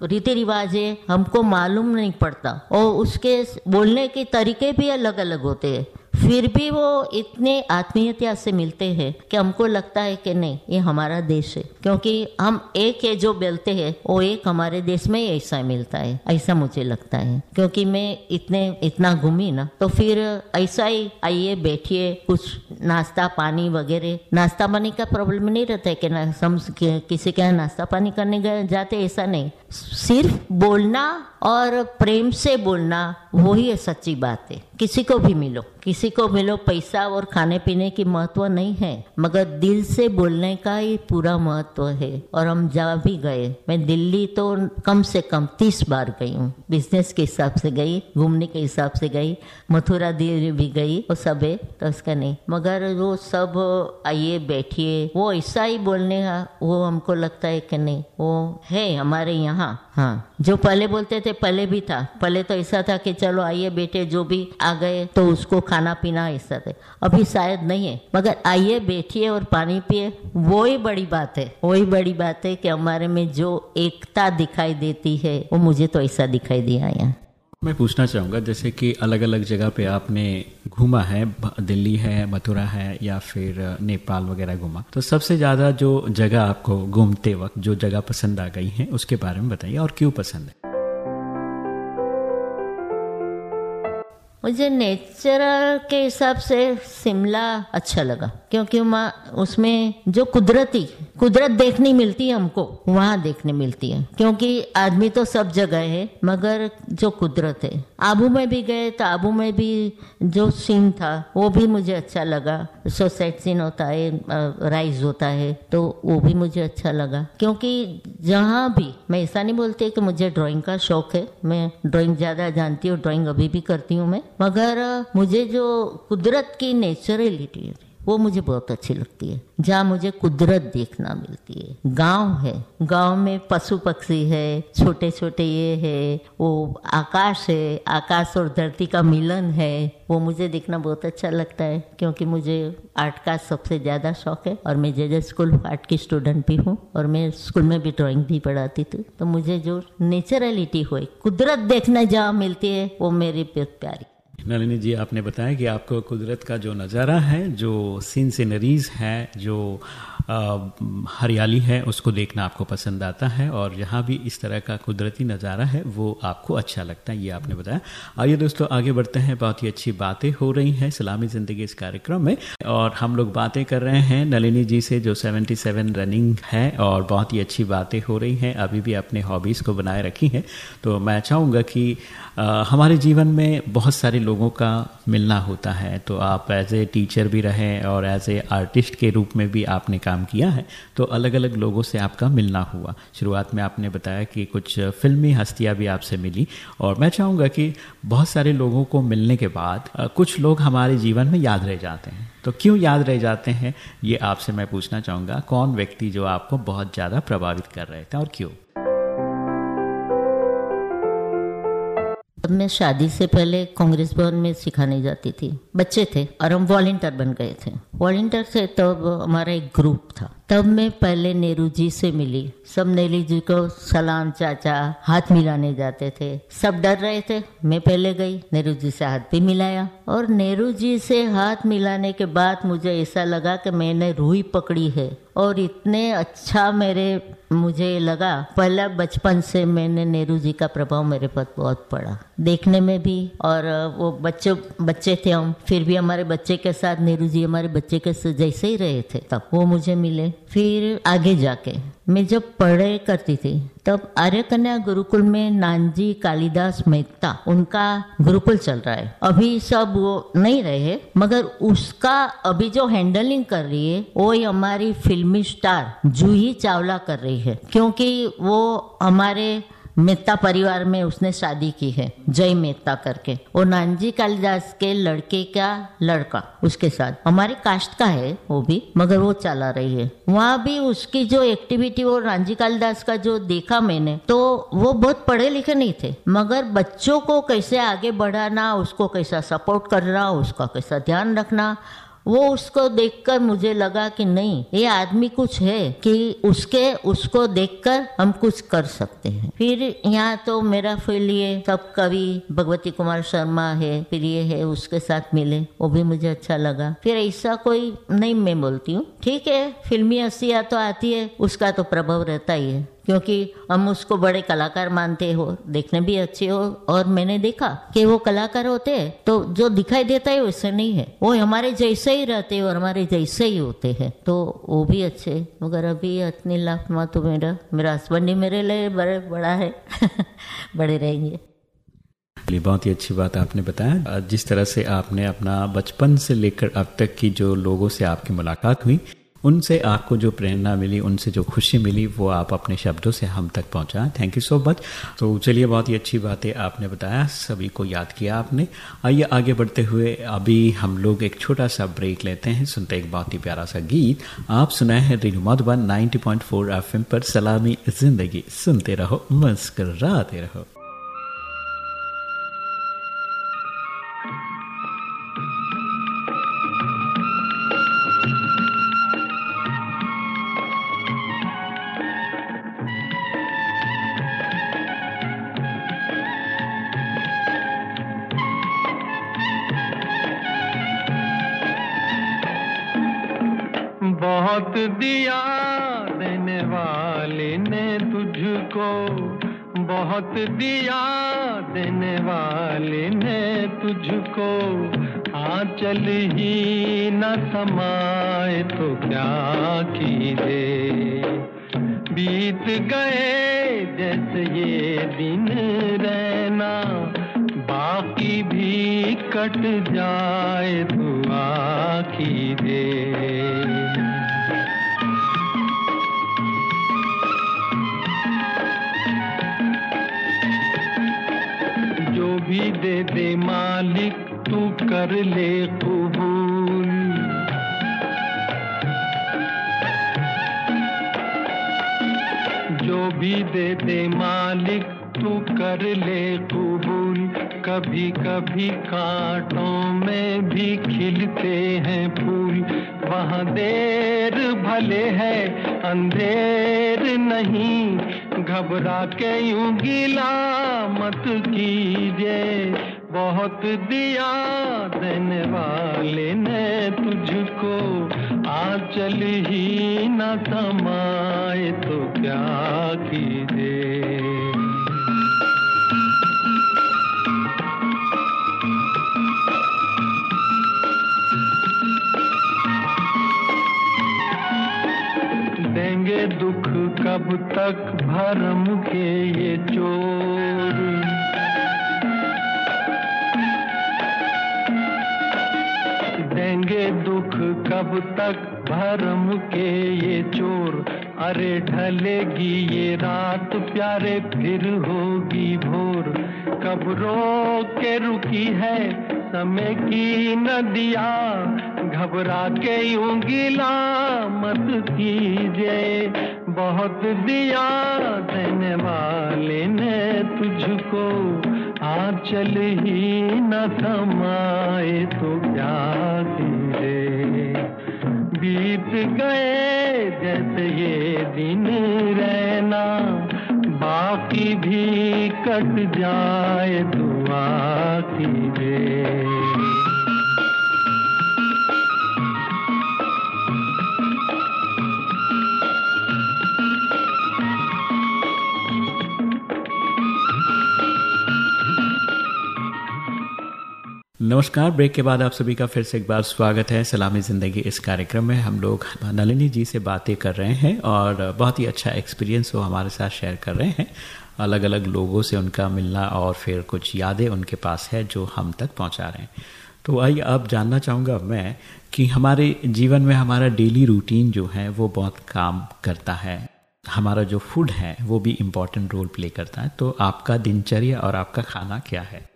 रीति रिवाज है हमको मालूम नहीं पड़ता। और उसके बोलने के तरीके भी अलग अलग होते हैं। फिर भी वो इतने आत्मीयता से मिलते हैं कि हमको लगता है कि नहीं, ये हमारा देश है। क्योंकि हम एक है जो बोलते हैं, वो एक हमारे देश में ही ऐसा मिलता है, ऐसा मुझे लगता है। क्योंकि मैं इतने, इतना घूमी ना तो फिर ऐसा ही आइए, बैठिए, कुछ नाश्ता पानी वगैरह। नाश्ता पानी का प्रॉब्लम नहीं रहता है कि ना, हम किसी के यहाँ नाश्ता पानी करने जाते ऐसा नहीं। सिर्फ़ बोलना और प्रेम से बोलना वही है सच्ची बात है। किसी को भी मिलो। किसी को मिलो, पैसा और खाने पीने की महत्व नहीं है। मगर दिल से बोलने का ही पूरा महत्व है। और हम जा भी गए। मैं दिल्ली तो कम से कम तीस बार गई हूँ। बिज़नेस के हिसाब से गई, घूमने के हिसाब से गई, मथुरा देवी भी गई, वो सब है तो उसका नहीं। मगर वो सब आइए, बैठिए, वो ऐसा ही बोलने का, वो हमको लगता है कि नहीं, वो है हमारे यहाँ। हाँ। जो पहले बोलते थे, पहले भी था। पहले तो ऐसा था कि चलो आइए बेटे, जो भी आ गए तो उसको खाना पीना ऐसा थे। अभी शायद नहीं है। मगर आइए बैठिए और पानी पिए वो ही बड़ी बात है। वही बड़ी बात है कि हमारे में जो एकता दिखाई देती है, वो मुझे तो ऐसा दिखाई दिया यहाँ मैं पूछना चाहूँगा, जैसे कि अलग अलग जगह पे आपने घूमा है, दिल्ली है, मथुरा है या फिर नेपाल वगैरह घूमा तो सबसे ज़्यादा जो जगह आपको घूमते वक्त, जो जगह पसंद आ गई है, उसके बारे में बताइए और क्यों पसंद है? मुझे नेचर के हिसाब से शिमला अच्छा लगा, क्योंकि वहाँ उसमें जो कुदरती, कुदरत देखने मिलती है हमको, वहाँ देखने मिलती है। क्योंकि आदमी तो सब जगह है, मगर जो कुदरत है। आबू में भी गए तो आबू में भी जो सीन था, वो भी मुझे अच्छा लगा। सोसाइट सीन होता है राइज होता है तो वो भी मुझे अच्छा लगा। क्योंकि जहाँ भी, मैं ऐसा नहीं बोलती कि मुझे ड्राइंग का शौक है। मैं ड्राइंग ज़्यादा जानती हूँ ड्राइंग अभी भी करती हूँ मैं। मगर मुझे जो कुदरत की नेचुरलिटी है, वो मुझे बहुत अच्छी लगती है। जहाँ मुझे कुदरत देखना मिलती है। गाँव है। गाँव में पशु पक्षी है छोटे छोटे ये है, वो आकाश है, आकाश और धरती का मिलन है, वो मुझे देखना बहुत अच्छा लगता है, क्योंकि मुझे आर्ट का सबसे ज़्यादा शौक है, और मैं जे जे स्कूल आर्ट की स्टूडेंट भी हूँ, और मैं स्कूल में भी ड्राइंग भी पढ़ाती थी। तो मुझे जो नेचुरलिटी हुई कुदरत देखने जहाँ मिलती है, वो मेरी बहुत प्यारी। नलिनी जी, आपने बताया कि आपको कुदरत का जो नज़ारा है, जो सीन सीनरीज हैं, जो हरियाली है उसको देखना आपको पसंद आता है और जहाँ भी इस तरह का कुदरती नज़ारा है वो आपको अच्छा लगता है ये आपने बताया। आइए दोस्तों आगे बढ़ते हैं बहुत ही अच्छी बातें हो रही हैं सलामी ज़िंदगी इस कार्यक्रम में और हम लोग बातें कर रहे हैं नलिनी जी से जो 77 रनिंग है और बहुत ही अच्छी बातें हो रही हैं अभी भी अपने हॉबीज़ को बनाए रखी हैं। तो मैं चाहूँगा कि अ, हमारे जीवन में बहुत सारे लोगों का मिलना होता है तो आप एज ए टीचर भी रहें और एज ए आर्टिस्ट के रूप में भी आपने काम किया है तो अलग अलग लोगों से आपका मिलना हुआ। शुरुआत में आपने बताया कि कुछ फिल्मी हस्तियाँ भी आपसे मिली, और मैं चाहूँगा कि बहुत सारे लोगों को मिलने के बाद कुछ लोग हमारे जीवन में याद रह जाते हैं। तो क्यों याद रह जाते हैं, ये आपसे मैं पूछना चाहूँगा, कौन व्यक्ति जो आपको बहुत ज़्यादा प्रभावित कर रहे थे और क्यों? मैं शादी से पहले कांग्रेस भवन में सिखाने जाती थी, बच्चे थे और हम वॉल्टियर बन गए थे। वॉल्टियर से तब हमारा एक ग्रुप था। तब मैं पहले नेहरू जी से मिली। सब नेहरू जी को सलाम चाचा हाथ मिलाने जाते थे। सब डर रहे थे। मैं पहले गई, नेहरू जी से हाथ भी मिलाया। और नेहरू जी से हाथ मिलाने के बाद मुझे ऐसा लगा कि मैंने रूही पकड़ी है। और इतने अच्छा मेरे, मुझे लगा, पहला बचपन से मैंने नेहरू जी का प्रभाव मेरे पर बहुत पड़ा। देखने में भी, और वो बच्चे बच्चे थे हम, फिर भी हमारे बच्चे के साथ नेहरू जी हमारे बच्चे के जैसे ही रहे थे, तब वो मुझे मिले। फिर आगे जाके मैं जब पढ़े करती थी, तब आर्य कन्या गुरुकुल में नानजी कालिदास मेहता, उनका गुरुकुल चल रहा है। अभी सब वो नहीं रहे मगर उसका अभी जो हैंडलिंग कर रही है वो ही हमारी फिल्मी स्टार जूही चावला कर रही है। क्योंकि वो हमारे मेहता परिवार में उसने शादी की है, जय मेहता करके। वो नानजी कालिदास के लड़के का लड़का उसके साथ। हमारे कास्ट का है वो भी, मगर वो चला रही है। वहाँ भी उसकी जो एक्टिविटी वो नानजी कालिदास का जो देखा मैंने तो वो बहुत पढ़े लिखे नहीं थे। मगर बच्चों को कैसे आगे बढ़ाना, उसको कैसा सपोर्ट करना, उसका कैसा ध्यान रखना वो उसको देखकर मुझे लगा कि नहीं, ये आदमी कुछ है कि उसके, उसको देखकर हम कुछ कर सकते हैं। फिर यहाँ तो मेरा फिर ये सब कवि भगवती कुमार शर्मा है, फिर ये है, उसके साथ मिले, वो भी मुझे अच्छा लगा। फिर ऐसा कोई नहीं मैं बोलती हूँ। ठीक है, फिल्मी हंसिया तो आती है, उसका तो प्रभाव रहता ही है। क्योंकि हम उसको बड़े कलाकार मानते हो, देखने भी अच्छे हो, और मैंने देखा कि वो कलाकार होते हैं तो जो दिखाई देता है वैसे नहीं है। वो हमारे जैसे ही रहते हैं और हमारे जैसे ही होते हैं तो वो भी अच्छे मगर अभी इतनी लाख माँ तो मेरा मेरा हस्बैंड ही मेरे लिए बड़े, बड़ा है। बड़े रहेंगे। बहुत ही अच्छी बात आपने बताया। जिस तरह से आपने अपना बचपन से लेकर अब तक की जो लोगों से आपकी मुलाकात हुई उनसे आपको जो प्रेरणा मिली, उनसे जो खुशी मिली, वो आप अपने शब्दों से हम तक पहुँचा थैंक यू सो मच तो चलिए, बहुत ही अच्छी बातें आपने बताया, सभी को याद किया आपने। आइए, आगे बढ़ते हुए अभी हम लोग एक छोटा सा ब्रेक लेते हैं। सुनते एक बहुत ही प्यारा सा गीत। आप सुनाए हैं रेडियो मधुबन 90.4 एफएम पर, सलामी ज़िंदगी। सुनते रहो, मुस्कराते रहो। बहुत कीजिए, बहुत दिया देने वाले ने तुझको। आंचल ही न समाए तो क्या कीजिए? देंगे दुख कब तक भरम के ये चोर। कब तक भरम के ये चोर? अरे ढलेगी ये रात, प्यारे फिर होगी भोर। कब रो के रुकी है समय की नदिया? घबरा के यूँ गिला मत कीजिए बहुत दिया देने वाले ने तुझको। आंचल ही न समाए तो क्या कीजिए बीत गए जैसे ये दिन रहना। बाकी भी कट जाए दुआ की कीजिए। नमस्कार। ब्रेक के बाद आप सभी का फिर से एक बार स्वागत है। सलामी ज़िंदगी इस कार्यक्रम में हम लोग नलिनी जी से बातें कर रहे हैं और बहुत ही अच्छा एक्सपीरियंस वो हमारे साथ शेयर कर रहे हैं। अलग अलग लोगों से उनका मिलना और फिर कुछ यादें उनके पास है जो हम तक पहुँचा रहे हैं। तो आइए अब जानना चाहूँगा मैं कि हमारे जीवन में हमारा डेली रूटीन जो है वो बहुत काम करता है। हमारा जो फ़ूड है वो भी इम्पोर्टेंट रोल प्ले करता है। तो आपका दिनचर्या और आपका खाना क्या है?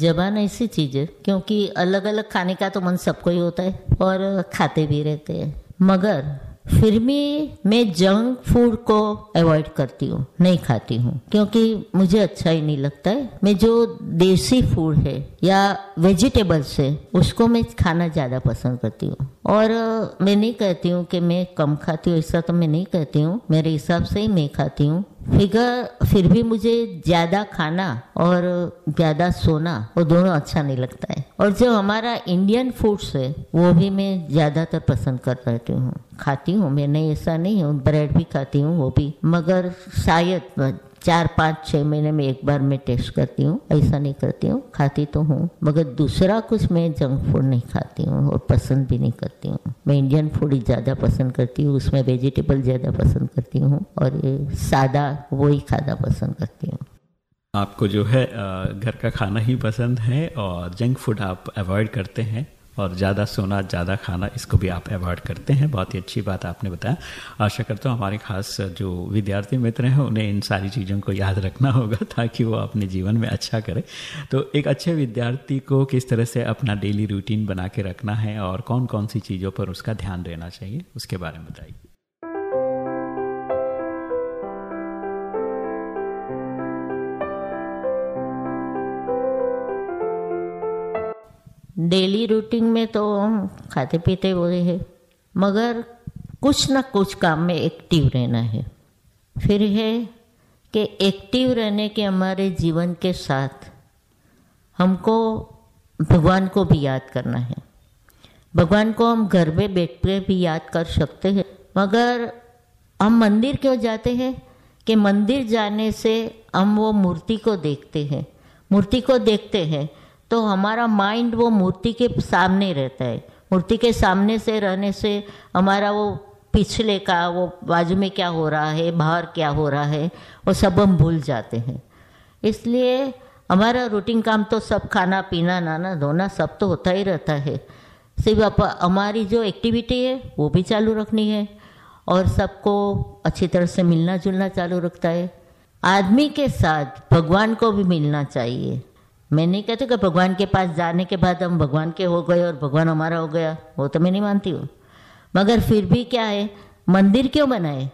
जबान ऐसी चीज़ है, क्योंकि अलग अलग खाने का तो मन सबको ही होता है और खाते भी रहते हैं। मगर फिर भी मैं जंक फ़ूड को अवॉइड करती हूँ, नहीं खाती हूँ, क्योंकि मुझे अच्छा ही नहीं लगता है। मैं जो देसी फ़ूड है या वेजिटेबल्स है, उसको मैं खाना ज़्यादा पसंद करती हूँ। और मैं नहीं कहती हूँ कि मैं कम खाती हूँ, ऐसा तो मैं नहीं कहती हूँ। मेरे हिसाब से ही मैं खाती हूँ। फिगर, फिर भी मुझे ज़्यादा खाना और ज़्यादा सोना, वो दोनों अच्छा नहीं लगता है। और जो हमारा इंडियन फूड्स है, वो भी मैं ज़्यादातर पसंद कर रहती हूँ। खाती हूँ, मैं नहीं, ऐसा नहीं हूँ ब्रेड भी खाती हूँ, वो भी। मगर शायद चार, पाँच छः महीने में एक बार मैं टेस्ट करती हूँ, ऐसा नहीं करती हूँ, खाती तो हूँ, मगर दूसरा कुछ मैं जंक फ़ूड नहीं खाती हूँ और पसंद भी नहीं करती हूँ। मैं इंडियन फ़ूड ही ज़्यादा पसंद करती हूँ, उसमें वेजिटेबल ज़्यादा पसंद करती हूँ और सादा वही खाना पसंद करती हूँ। आपको जो है घर का खाना ही पसंद है और जंक फ़ूड आप अवॉइड करते हैं। और ज़्यादा सोना, ज़्यादा खाना, इसको भी आप अवॉइड करते हैं। बहुत ही अच्छी बात आपने बताया। आशा करता हूँ हमारे खास जो विद्यार्थी मित्र हैं, उन्हें इन सारी चीज़ों को याद रखना होगा ताकि वो अपने जीवन में अच्छा करें। तो एक अच्छे विद्यार्थी को किस तरह से अपना डेली रूटीन बना के रखना है और कौन कौन सी चीज़ों पर उसका ध्यान देना चाहिए, उसके बारे में बताइए। डेली रूटीन में तो हम खाते पीते वो है, मगर कुछ ना कुछ काम में एक्टिव रहना है। फिर है कि एक्टिव रहने के हमारे जीवन के साथ हमको भगवान को भी याद करना है। भगवान को हम घर में बैठ के भी याद कर सकते हैं। मगर हम मंदिर क्यों जाते हैं? कि मंदिर जाने से हम वो मूर्ति को देखते हैं। मूर्ति को देखते हैं तो हमारा माइंड वो मूर्ति के सामने रहता है। मूर्ति के सामने से रहने से हमारा वो पिछले का, वो बाजू में क्या हो रहा है, बाहर क्या हो रहा है, वो सब हम भूल जाते हैं। इसलिए हमारा रूटीन काम तो सब खाना, पीना नाना धोना सब तो होता ही रहता है। सिर्फ़ हमारी जो एक्टिविटी है, वो भी चालू रखनी है और सबको अच्छी तरह से मिलना जुलना चालू रखता है। आदमी के साथ भगवान को भी मिलना चाहिए। मैं नहीं कहती कि भगवान के पास जाने के बाद हम भगवान के हो गए और भगवान हमारा हो गया। वो तो मैं नहीं मानती हूँ। मगर फिर भी क्या है? मंदिर क्यों बनाए?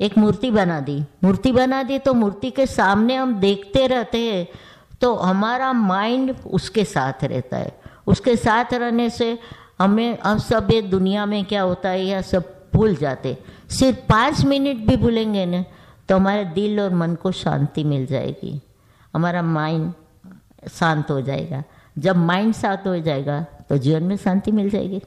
एक मूर्ति बना दी। मूर्ति बना दी तो मूर्ति के सामने हम देखते रहते हैं। तो हमारा माइंड उसके साथ रहता है। उसके साथ रहने से हमें हम सब ये दुनिया में क्या होता है? यह सब भूल जाते। सिर्फ़ पाँच मिनट भी भूलेंगे ना तो हमारे दिल और मन को शांति मिल जाएगी। हमारा माइंड शांत हो जाएगा। जब माइंड शांत हो जाएगा तो जीवन में शांति मिल जाएगी।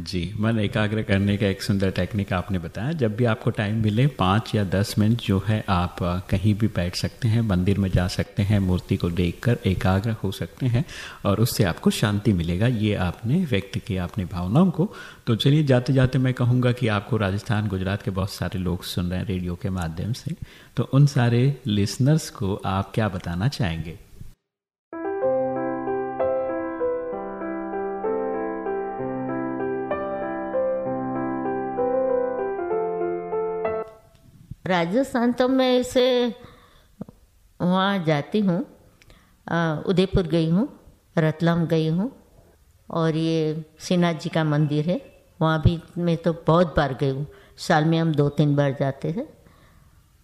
जी, मन एकाग्र करने का एक सुंदर टेक्निक आपने बताया। जब भी आपको टाइम मिले, पाँच या दस मिनट जो है आप कहीं भी बैठ सकते हैं, मंदिर में जा सकते हैं, मूर्ति को देखकर एकाग्र हो सकते हैं और उससे आपको शांति मिलेगा। ये आपने व्यक्त किया अपनी भावनाओं को। तो चलिए जाते जाते मैं कहूँगा कि आपको राजस्थान, गुजरात के बहुत सारे लोग सुन रहे हैं रेडियो के माध्यम से। तो उन सारे लिसनर्स को आप क्या बताना चाहेंगे? राजस्थान तो मैं ऐसे वहाँ जाती हूँ उदयपुर गई हूँ, रतलाम गई हूँ, और ये श्रीनाथ जी का मंदिर है। वहाँ भी मैं तो बहुत बार गई हूँ। साल में हम दो तीन बार जाते हैं।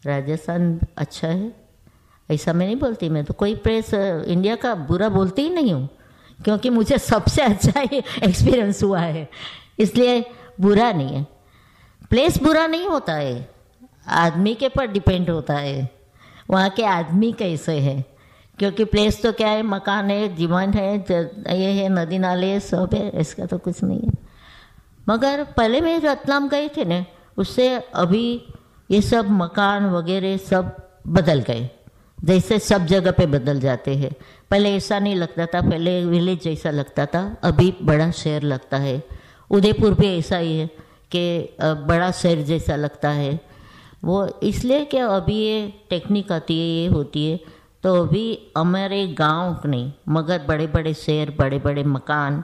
राजस्थान अच्छा है। ऐसा मैं नहीं बोलती, मैं तो कोई प्रेस इंडिया का बुरा बोलती ही नहीं हूँ, क्योंकि मुझे सबसे अच्छा एक्सपीरियंस हुआ है। इसलिए बुरा नहीं है। प्लेस बुरा नहीं होता है। आदमी के पर डिपेंड होता है। वहाँ के आदमी कैसे हैं? क्योंकि प्लेस तो क्या है? मकान है, जीवन है ये है, नदी नाले, सब है, इसका तो कुछ नहीं है। मगर पहले मैं रतलाम गए थे ना, उससे अभी ये सब मकान वगैरह सब बदल गए। जैसे सब जगह पे बदल जाते हैं। पहले ऐसा नहीं लगता था, पहले विलेज जैसा लगता था, अभी बड़ा शहर लगता है। उदयपुर भी ऐसा ही है कि बड़ा शहर जैसा लगता है। वो इसलिए कि अभी ये टेक्निक आती है, ये होती है तो अभी हमारे गाँव नहीं, मगर बड़े बड़े शहर बड़े बड़े मकान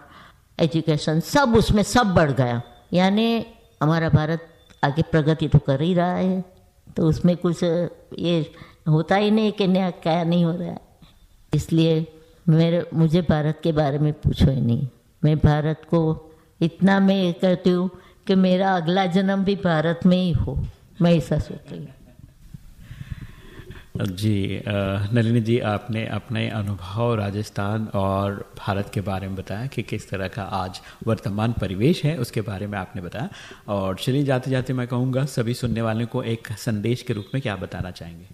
एजुकेशन सब उसमें सब बढ़ गया। यानी हमारा भारत आगे प्रगति तो कर ही रहा है तो उसमें कुछ ये होता ही नहीं कि नया क्या नहीं हो रहा है। इसलिए मेरे, मुझे भारत के बारे में पूछो ही नहीं। मैं भारत को इतना मैं कहती हूँ कि मेरा अगला जन्म भी भारत में ही हो। मैं ऐसा सोचती हूँ। जी नलिनी जी आपने अपने अनुभव राजस्थान और भारत के बारे में बताया कि किस तरह का आज वर्तमान परिवेश है उसके बारे में आपने बताया। और चलिए जाते जाते मैं कहूँगा सभी सुनने वालों को एक संदेश के रूप में क्या बताना चाहेंगे?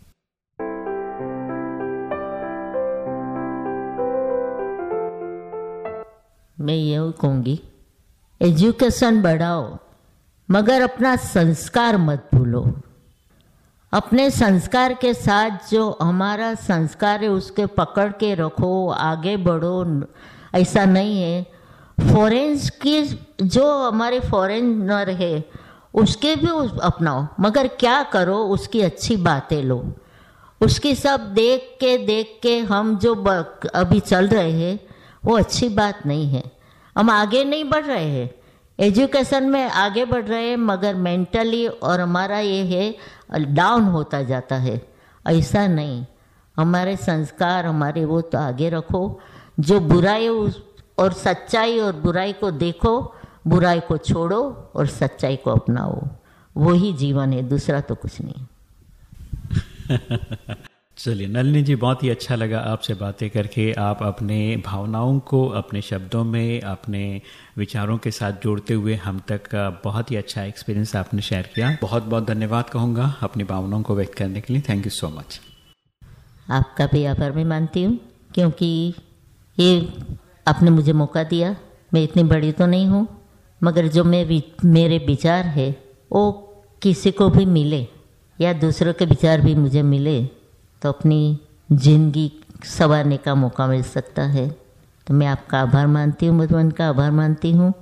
मैं यही कहूँगी एजुकेशन बढ़ाओ। मगर अपना संस्कार मत भूलो। अपने संस्कार के साथ जो हमारा संस्कार है, उसके पकड़ के रखो, आगे बढ़ो। ऐसा नहीं है। फॉरेन्स की जो हमारे फॉरेनर है, उसके भी उस- अपनाओ। मगर क्या करो, उसकी अच्छी बातें लो। उसकी सब देख के देख के हम जो अभी चल रहे हैं, वो अच्छी बात नहीं है। हम आगे नहीं बढ़ रहे हैं। एजुकेशन में आगे बढ़ रहे हैं, मगर मेंटली और हमारा ये है डाउन होता जाता है। ऐसा नहीं। हमारे संस्कार, हमारे वो तो आगे रखो। जो बुराई उस, और सच्चाई और बुराई को देखो, बुराई को छोड़ो और सच्चाई को अपनाओ। वही जीवन है, दूसरा तो कुछ नहीं। चलिए, नलिनी जी, बहुत ही अच्छा लगा आपसे बातें करके। आप अपने भावनाओं को, अपने शब्दों में, अपने विचारों के साथ जोड़ते हुए हम तक बहुत ही अच्छा एक्सपीरियंस आपने शेयर किया। बहुत बहुत धन्यवाद कहूँगा अपनी भावनाओं को व्यक्त करने के लिए। थैंक यू सो मच आपका भी आभार मैं मानती हूँ, क्योंकि ये आपने मुझे मौका दिया। मैं इतनी बड़ी तो नहीं हूँ, मगर जो मैं मेरे विचार है, वो किसी को भी मिले या दूसरों के विचार भी मुझे मिले तो अपनी ज़िंदगी संवारने का मौका मिल सकता है। तो मैं आपका आभार मानती हूँ, मधुबन का आभार मानती हूँ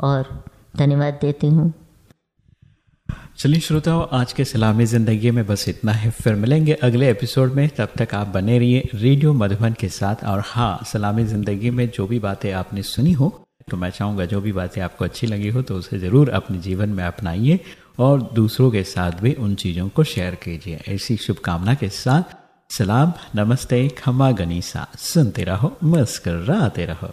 और धन्यवाद देती हूँ। चलिए श्रोताओं, आज के सलामी ज़िंदगी में बस इतना है। फिर मिलेंगे अगले एपिसोड में। तब तक आप बने रहिए रेडियो मधुबन के साथ। और हाँ सलामी ज़िंदगी में जो भी बातें आपने सुनी हो तो मैं चाहूँगा जो भी बातें आपको अच्छी लगी हो तो उसे ज़रूर अपने जीवन में अपनाइए और दूसरों के साथ भी उन चीज़ों को शेयर कीजिए। ऐसी शुभकामना के साथ सलाम, नमस्ते खमा गनीसा। सुनते रहो, मुस्कराते रहो।